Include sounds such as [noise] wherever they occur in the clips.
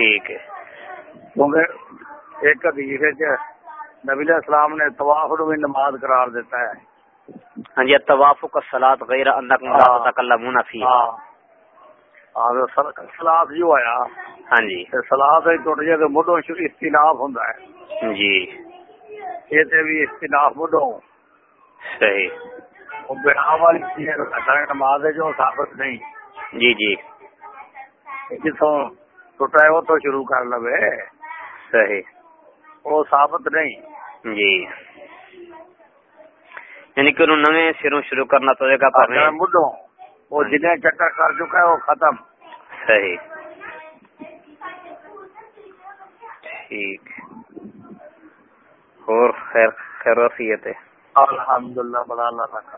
ٹھیک ہے۔ کیونکہ ایک حدیث ہے نبی علیہ السلام نے طواف بھی نماز قرار دیتا ہے۔ ہاں جی توافق الصلاۃ غیر انکم لا ہاں۔ تتکلمون فی ہاں۔ سلاد جو آیا ہاں جی۔ سلاد ٹوٹ جائے تو مڈوں شروع اختلاف ہوندا ہے۔ جی۔ یہ تے بھی اختلاف مڈوں صحیح۔ بنا والی چیز نماز ہے جو ثابت نہیں۔ جی جی۔ جتوں ٹوٹا ہے وہ تو شروع کر لوے صحیح۔ وہ ثابت نہیں۔ جی۔ یعنی کہ انہوں نویں سروں شروع کرنا پڑے گا پر اگر مڈوں وہ جنہیں چکر کر چکا ہے وہ ختم۔ صحیح۔ ٹھیک۔ اور خیر خیر وفیت ہے۔ الحمدللہ بڑا اللہ کا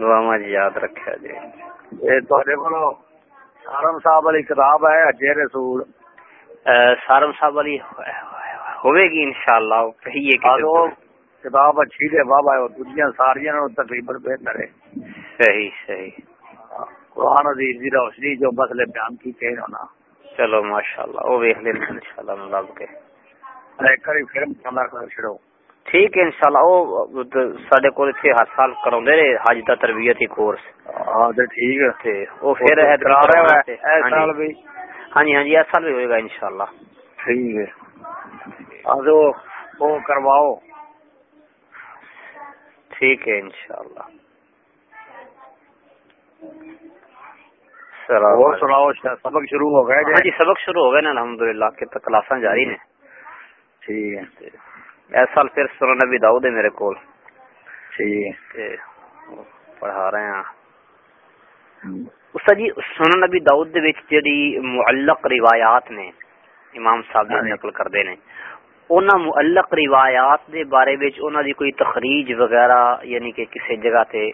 دعا مجھ یاد رکھا جی یہ تھوڑے کو سارم صاحب والی کتاب ہے اجے رسول۔ سارم صاحب والی ہوئے گی انشاءاللہ کہیے کہ کتاب اچھی دے بابا ہے دنیا ساریاں نو تقریباً بہتر ہے۔ صحیح صحیح۔ قرآن عزیز کی روشنی جو مسئلے بیان کیتے ہیں ہونا چلو ماشاءاللہ وہ ویکھ لینا انشاءاللہ لب کے ایک کری فلم کمرہ کر چھڑو۔ ٹھیک ہے انشاءاللہ او ساڈے کول ایتھے ہر سال کراوندے نے حج دا تربیتی کورس۔ ہاں تے ٹھیک ہے۔ تے او پھر ہے کرا رہے ہو ہاں اے سال بھی۔ ہاں جی ہاں جی اس سال بھی ہوئے گا انشاءاللہ۔ ٹھیک ہے۔ تو وہ کرواؤ۔ ٹھیک ہے انشاءاللہ۔ اور سناؤ سبق شروع ہو گئے ہاں جی سبق شروع ہو گئے نا الحمدللہ کہ تک کلاساں جاری نے۔ ٹھیک ہے۔ اس سال پھر سنن نبی داؤد ہے میرے کول۔ ٹھیک۔ پڑھا رہے ہیں۔ استاد جی سنن نبی داؤد دے وچ جڑی معلق روایات نے امام صاحب ہاں نے جی۔ نقل کردے نے انہاں معلق روایات دے بارے وچ انہاں دی کوئی تخریج وغیرہ یعنی کہ کسی جگہ تے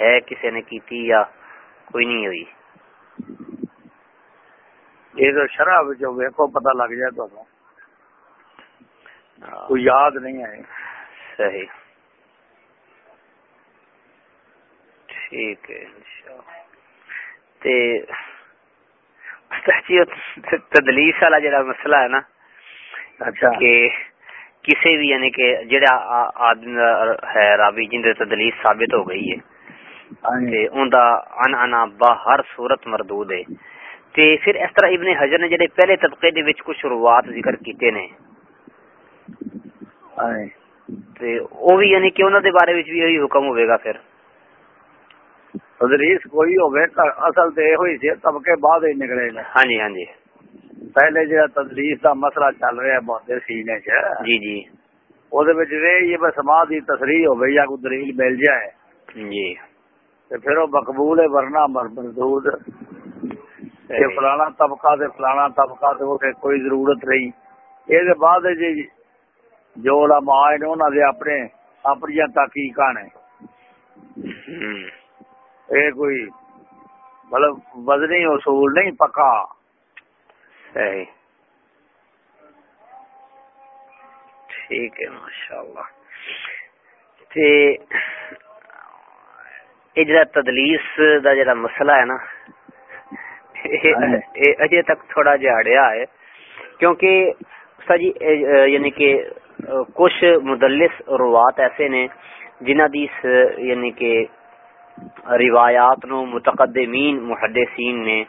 ہے کسی نے کیتی یا کوئی نہیں ہوئی؟ یہ تو شرح جو ویکو پتہ لگ جائے تو۔ کوئی یاد نہیں ہے صحیح۔ ٹھیک ہے انشاءاللہ۔ تے استاد جی تدلیس والا جڑا مسئلہ ہے نا اچھا۔ کہ کسی بھی یعنی کہ جڑا آدمی ہے رابی جن تدلیس ثابت ہو گئی ہے ہاں جی۔ تے اوندا ان انا با ہر صورت مردود ہے۔ تے پھر اس طرح ابن حجر نے جڑے پہلے طبقے دے وچ کچھ روات ذکر کیتے نے بھی یعنی کہ انہاں دے بارے وچ بھی یہی حکم ہوے گا پھر۔ تدریس کوئی ہوگی اصل تو یہ ہوئی سی طبقے بعد ہی نکلے گا۔ ہاں جی ہاں جی۔ پہلے جہاں تدریس کا مسئلہ چل رہا ہے بہت سینے چ جی جی۔ وہ یہ بس ماں کی تصریح ہو گئی یا کوئی دلیل مل جائے۔ جی۔ تو پھر وہ مقبول ہے ورنہ مردود۔ کہ فلانا طبقہ فلانا کوئی ضرورت نہیں۔ یہ بعد جی جو علماء نے انہوں نے اپنے اپنی تحقیق نے۔ یہ کوئی مطلب وزنی اصول نہیں پکا۔ صحیح۔ ٹھیک ہے ماشاءاللہ۔ تے جڑا تدلیس دا جڑا مسئلہ ہے نا یہ- یہ اجے تک تھوڑا جہاڑیا ہے کیونکہ استاد جی اے- اے یعنی کہ اے کچھ مدلس روات ایسے نے جنہ دی یعنی کہ روایات نو متقدمین محدثین نے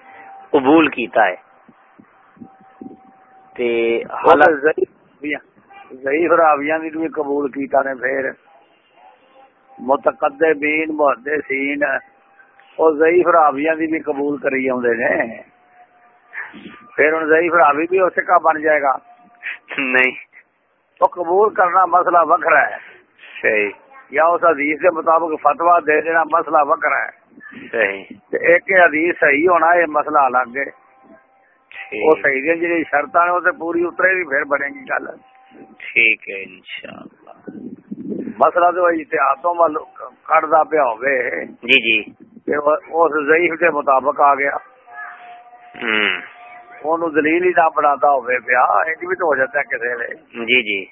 قبول کیتا ہے۔ تے حالانکہ ضعیف راویاں دی بھی قبول کیتا نے پھر۔ متقدمین محدثین او ضعیف راویاں دی بھی قبول کری اوندے نے۔ پھر ان ضعیف راوی بھی اسے کا بن جائے گا۔ نہیں۔ تو قبول کرنا مسئلہ وکھرا ہے۔ صحیح۔ یا اس حدیث کے مطابق فتوا دے دینا مسئلہ وکھرا ہے۔ صحیح۔ ایک حدیث صحیح ہونا یہ مسئلہ الگ ہے۔ وہ صحیح دی جڑی شرطاں نے تے پوری اترے گی پھر بنے گی گل۔ ٹھیک ہے انشاءاللہ۔ مسئلہ تو اتحادوں وال کڑدا پیا ہوے جی جی۔ اس ضعیف کے مطابق آ گیا۔ دلیل ہی نہ بناتا ہوئے پیا انج بھی تو ہو جاتا ہے کسے نے جی جی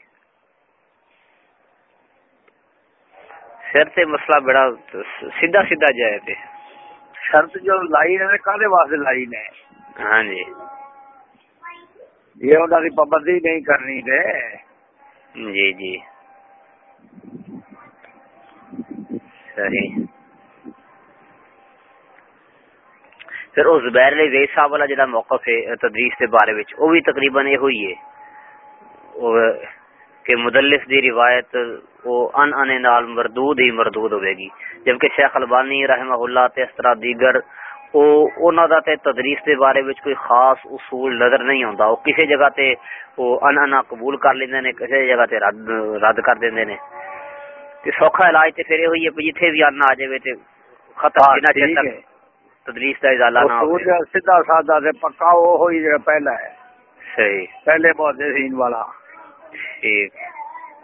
سر تے مسئلہ بڑا سیدھا سیدھا جائے تے شرط جو لائی نے کالے واسطے لائی نے ہاں جی یہ انہوں کی پابندی نہیں کرنی تے جی جی صحیح پھر وہ زبیر علی ویس صاحب والا جڑا موقف ہے تدریس کے بارے وچ وہ بھی تقریباً یہ ہوئی ہے کہ مدلس دی روایت وہ ان ان نال مردود ہی مردود ہوے گی۔ جبکہ شیخ البانی رحمہ اللہ تے اس طرح دیگر او انہاں دا تے تدریس دے بارے وچ کوئی خاص اصول نظر نہیں ہوندا او کسی جگہ تے او ان ان قبول کر لیندے نے کسی جگہ تے رد رد کر دیندے نے۔ تے سوکھا علاج تے پھر ہوئی ہے جتھے بھی ان آ جاوے تے ختم ہاں، جنہ چر تک تدریس کا ازالہ نہ ہو سیدھا سادہ تے پکا وہ ہوئی جو پہلا ہے۔ صحیح۔ پہلے محدثین والا۔ ٹھیک۔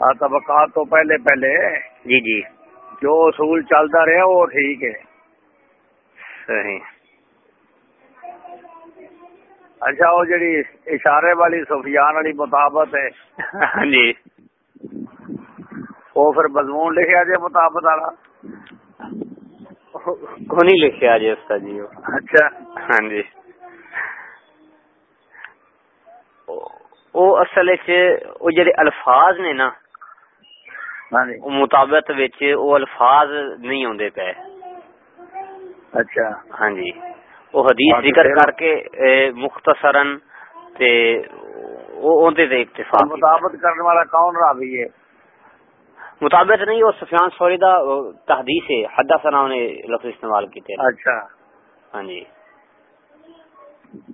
ہاں طبقات تو پہلے پہلے۔ جی جی۔ جو اصول چلتا رہا وہ ٹھیک ہے۔ صحیح۔ اچھا وہ جڑی اشارے والی سفیان والی مطابت ہے۔ ہاں جی۔ وہ پھر مضمون لکھا جائے مطابت والا۔ کو نہیں لکھا جی اس کا جی۔ اچھا ہاں جی۔ وہ اصل جڑے الفاظ نے نا جی۔ مطابت وچ وہ الفاظ نہیں ہوندے پے۔ اچھا۔ ہاں جی۔ وہ حدیث ذکر کر کے مختصرن تے وہ اون دے اکتفا مطابت کرنے والا کون راوی ہے؟ مطابق نہیں وہ سفیان سوری دا تحدیث ہے حدہ سنا نے لفظ استعمال کیتے اچھا۔ ہاں جی۔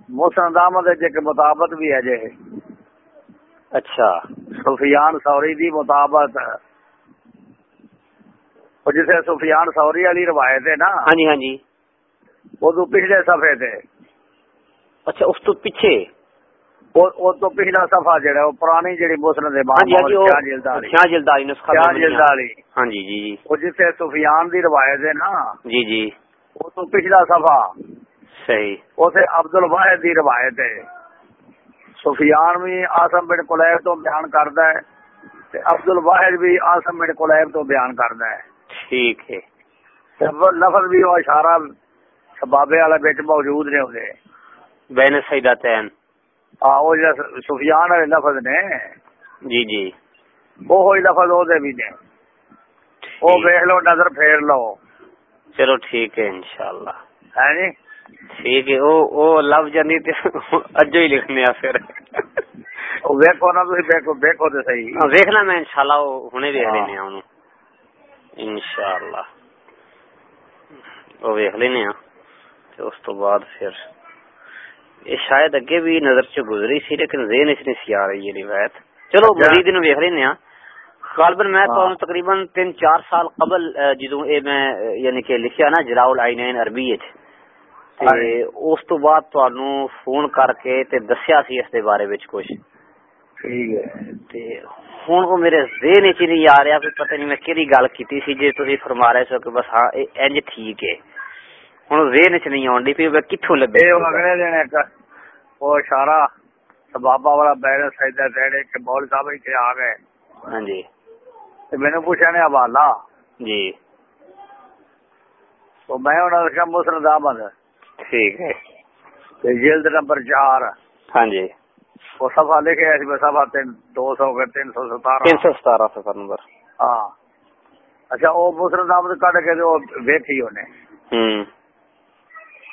محسن احمد جے کہ مطابق بھی ہے جے۔ اچھا۔ سفیان سوری دی مطابق۔ وہ جسے سفیان سوری والی روایت ہے نا۔ ہاں جی ہاں جی۔ وہ تو پچھلے صفحے تے۔ اچھا اس تو پیچھے۔ وہ تو پچھلا صفحہ جڑا وہ پرانی جڑی مسند ہے جلداری کیا جلداری نسخہ جلداری ہاں جی جی جی وہ جسے سفیان دی روایت ہے نا جی جی وہ تو پچھلا صفحہ صحیح اسے عبد الواحد دی روایت ہے سفیان بھی آسم بن کلیب تو بیان کردا ہے تے عبد الواحد بھی آسم بن کلیب تو بیان کردا ہے ٹھیک ہے لفظ بھی وہ اشارہ سبابے والا بچ موجود نے بین ہاں وہ سفیان والے لفظ نے جی جی۔ وہ لفظ وہ بھی نے وہ دیکھ لو نظر پھیر لو۔ چلو ٹھیک ہے انشاءاللہ۔ ہے جی؟ ٹھیک ہے او او لفظ جانی تے اجو ہی لکھنے آ پھر۔ ویکھو نا تسی ویکھو ویکھو تے صحیح۔ ویکھنا میں انشاءاللہ ہنے ویکھ لینے ہاں اونوں انشاءاللہ۔ وہ ویکھ لینے ہاں تے اس تو بعد پھر۔ یہ شاید اگے بھی نظر چ گزری سی لیکن ذہن اس نے سی آ رہی ہے روایت۔ چلو مزید دن ویکھ لینے ہاں۔ غالباً میں تو تقریباً تین چار سال قبل جدوں اے میں یعنی کہ لکھیا نا جلاؤ العینین عربی وچ تے اس تو بعد تانوں فون کر کے تے دسیا سی اس دے بارے وچ کچھ۔ ٹھیک ہے۔ تے ہن او میرے ذہن وچ نہیں آ رہا کہ پتہ نہیں میں کیڑی گل کیتی سی جے تسی فرما رہے سو کہ بس ہاں انج ٹھیک ہے ہن ذہن وچ نہیں میں کتھوں لبے اگلے دن ایک او اشارہ سبابا والا مول صاحب ہی آ گئے ہاں جی تے میں نے پوچھا نے حوالہ جی تو میں انہاں نے کہا احمد ٹھیک ہے جلد نمبر 4 ہاں جی وہ صفحہ لکھے میں صفحہ تین دو سو کے تین سو ستارہ تین سو ستارہ صفحہ نمبر ہاں اچھا وہ احمد کٹ کے وہ ویکھی اونے ہوں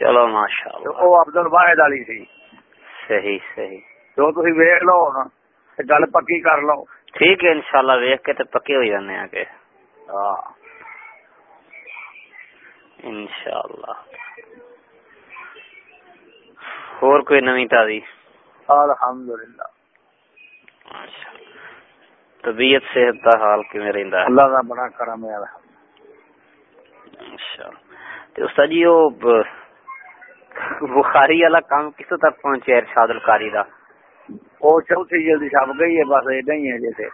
ਚਲੋ ਮਾਸ਼ਾਅੱਲਾ ਉਹ ਅਬਦੁਲ ਵਾਹਿਦ ਵਾਲੀ ਸੀ ਸਹੀ ਸਹੀ ਜੋ ਤੁਸੀਂ ਵੇਖ ਲਓ ਹੁਣ ਤੇ ਗੱਲ ਪੱਕੀ ਕਰ ਲਓ ਠੀਕ ਹੈ ਇਨਸ਼ਾਅੱਲਾ ਵੇਖ ਕੇ ਤੇ ਪੱਕੇ ਹੋ ਜਾਂਦੇ ਆ ਕਿ ਹਾਂ ਇਨਸ਼ਾਅੱਲਾ ਹੋਰ ਕੋਈ ਨਵੀਂ ਤਾਜ਼ੀ الحمدللہ طبیعت صحت دا حال کیویں رہندا ہے اللہ دا بڑا کرم ہے انشاءاللہ تے استاد جی او بخاری والا کام کس تک پہنچیا ارشاد القاری دا؟ وہ چوتھی جلدی چھپ گئی ہے بس ایڈا ہی ہے جیسے۔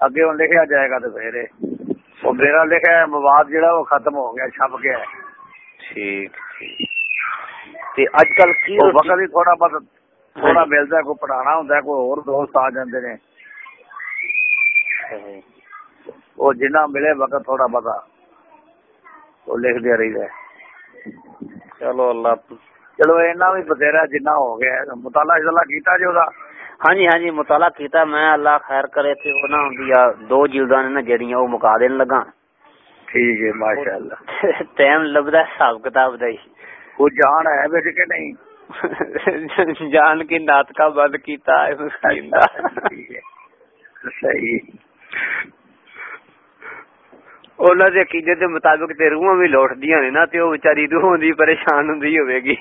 اگے ہوں لکھا جائے گا تو پھر۔ وہ میرا لکھا ہے مواد جڑا وہ ختم ہو گیا چھپ گیا ہے۔ ٹھیک تے اج کل کی وقت ہی تھوڑا بہت تھوڑا ملتا ہے کوئی پڑھانا ہوں کوئی اور دوست آ جاندے نے۔ وہ جنہ ملے وقت تھوڑا بہت وہ لکھ دیا رہی ہے۔ چلو اللہ چلو اینا بھی بتھیرا جنہ ہو گیا مطالعہ شطالعہ کیتا جو دا۔ ہاں جی ہاں جی مطالعہ کیتا میں اللہ خیر کرے تھے وہ نہ ہوندیا دو جلداں نے جڑیاں وہ مکا دین لگا ٹھیک ہے ماشاءاللہ۔ ٹائم لبدا حساب کتاب دا ہی۔ وہ جان ہے بیٹے کہ نہیں۔ [laughs] جان کی نات کا بند کیتا ہے مسکین دا صحیح۔ ਉਹਨਾਂ ਦੇ ਅਕੀਦੇ ਦੇ ਮੁਤਾਬਕ ਤੇ ਰੂਹਾਂ ਵੀ ਲੋਟਦੀਆਂ ਨੇ ਨਾ ਤੇ ਉਹ ਵਿਚਾਰੀ ਰੂਹ ਦੀ ਪਰੇਸ਼ਾਨ ਹੁੰਦੀ ਹੋਵੇਗੀ।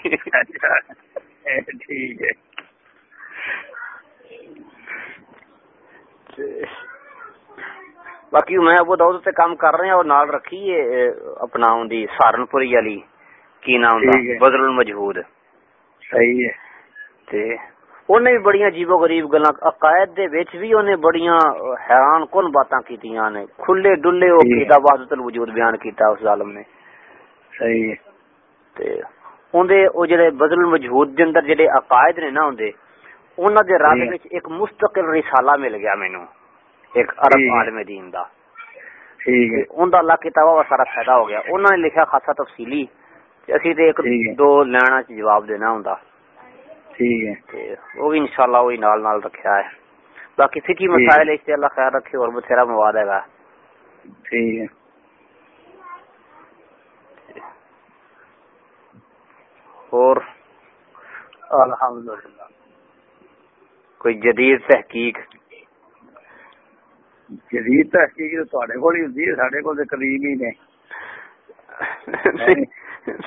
ਠੀਕ ਹੈ। ਬਾਕੀ ਮੈਂ ਅਬੂ ਦਾਊਦ ਤੇ ਕੰਮ ਕਰ ਰਿਹਾ ਔਰ ਨਾਲ ਰੱਖੀ ਹੈ ਆਪਣਾ ਹੁੰਦੀ ਸਹਾਰਨਪੁਰੀ ਵਾਲੀ ਕੀ ਨਾਮ ਦਾ ਬਦਰੁਲ ਮਜਹੂਦ। ਸਹੀ ਹੈ। ਤੇ انہیں بھی بڑی عجیب و غریب گلا عقائد دے وچ بھی انہیں بڑی حیران کن باتاں کیتیاں کھلے ڈلے او کیتا وحدت الوجود بیان کیتا اس ظالم نے۔ بدل المجہود دے عقائد نے نا اوندے انہاں دے ایک مستقل رسالہ مل گیا مینوں ایک عرب عالم دین دا۔ ٹھیک ہے۔ اون دا سارا فائدہ ہو گیا۔ انہوں نے لکھا خاصا تفصیلی اسی تے ایک دو لینا جواب دینا ہوندا۔ ٹھیک ہے۔ وہ بھی انشاءاللہ وہی نال نال رکھا ہے۔ باقی فکی مسائل اس سے اللہ خیال رکھے اور بتھیرا مواد ہے گا۔ ٹھیک ہے۔ اور الحمدللہ۔ کوئی جدید تحقیق؟ جدید تحقیق تو تواڈے کول ہی ہوندی ہے ساڈے کول تے قدیم ہی نے۔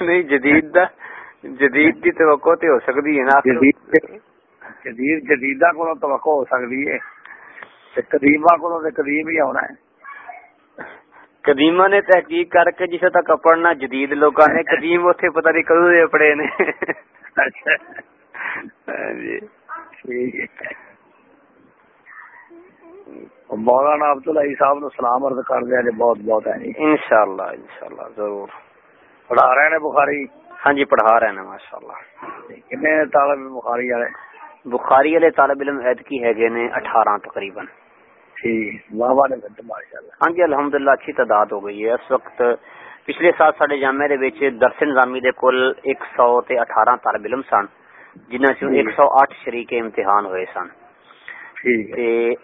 نہیں جدید دا۔ جدید دی توقع تے ہو سکدی ہے نا جدید جدیدہ کو توقع ہو سکدی ہے۔ تے قدیمہ کو تے قدیم ہی ہونا ہے۔ قدیمہ نے تحقیق کر کے جسے تک پڑھنا جدید لوگاں نے قدیم اوتھے پتہ نہیں کدوں دے پڑے نے۔ اچھا۔ ہاں جی۔ ٹھیک ہے۔ مولانا عبداللہ صاحب نو سلام عرض کر دیا جی بہت بہت ہے انشاءاللہ انشاءاللہ ضرور۔ پڑھا رہے ہیں بخاری۔ ہاں جی پڑھا رہے ہیں ماشاء اللہ طالب بخاری والے بخاری والے طالب علم عید کی ہے نے اٹھارہ تقریباً۔ ہاں جی الحمدللہ اچھی تعداد ہو گئی ہے۔ اس وقت پچھلے سال سڈے جامع درس نظامی دے کل ایک سو تے اٹھارہ طالب علم سن جنہ چ ایک سو اٹھ شریک امتحان ہوئے سن۔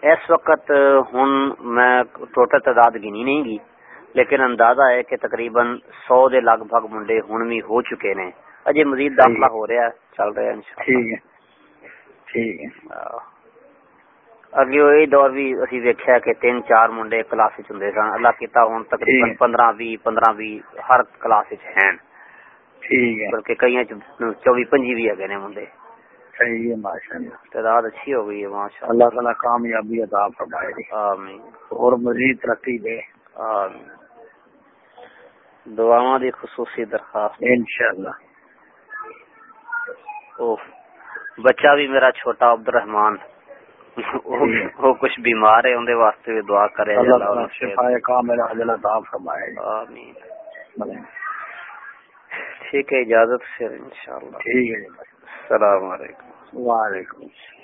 اس وقت ہن میں ٹوٹل تعداد گنی نہیں گی۔ لیکن اندازہ ہے کہ تقریباً سو دے لگ بھگ منڈے ہن بھی ہو چکے نے۔ اجے مزید داخلہ ہو رہا ہے چل رہا ہے ٹھیک ہے۔ اگے وہی دور بھی اسی ویکھیا کہ تین چار منڈے کلاس وچ ہوندے سن۔ اللہ کیتا ہن تقریباً 15 20 15 20 ہر کلاس وچ ہیں۔ ٹھیک ہے۔ بلکہ کئی 24 25 بھی ہے نے منڈے۔ صحیح ہے ماشاءاللہ۔ تعداد اچھی ہو گئی ہے ماشاءاللہ۔ اللہ تعالی کامیابی عطا فرمائے۔ آمین۔ اور مزید ترقی دے۔ آمین۔ دعاواں دی خصوصی درخواست۔ انشاءاللہ۔ اوہ بچہ بھی میرا چھوٹا عبد الرحمان وہ کچھ بیمار ہے اندے واسطے بھی دعا کرے اللہ شفا کاملہ عجل عطا فرمائے۔ آمین۔ ٹھیک ہے اجازت سے انشاءاللہ۔ ٹھیک ہے السلام علیکم۔ وعلیکم السلام۔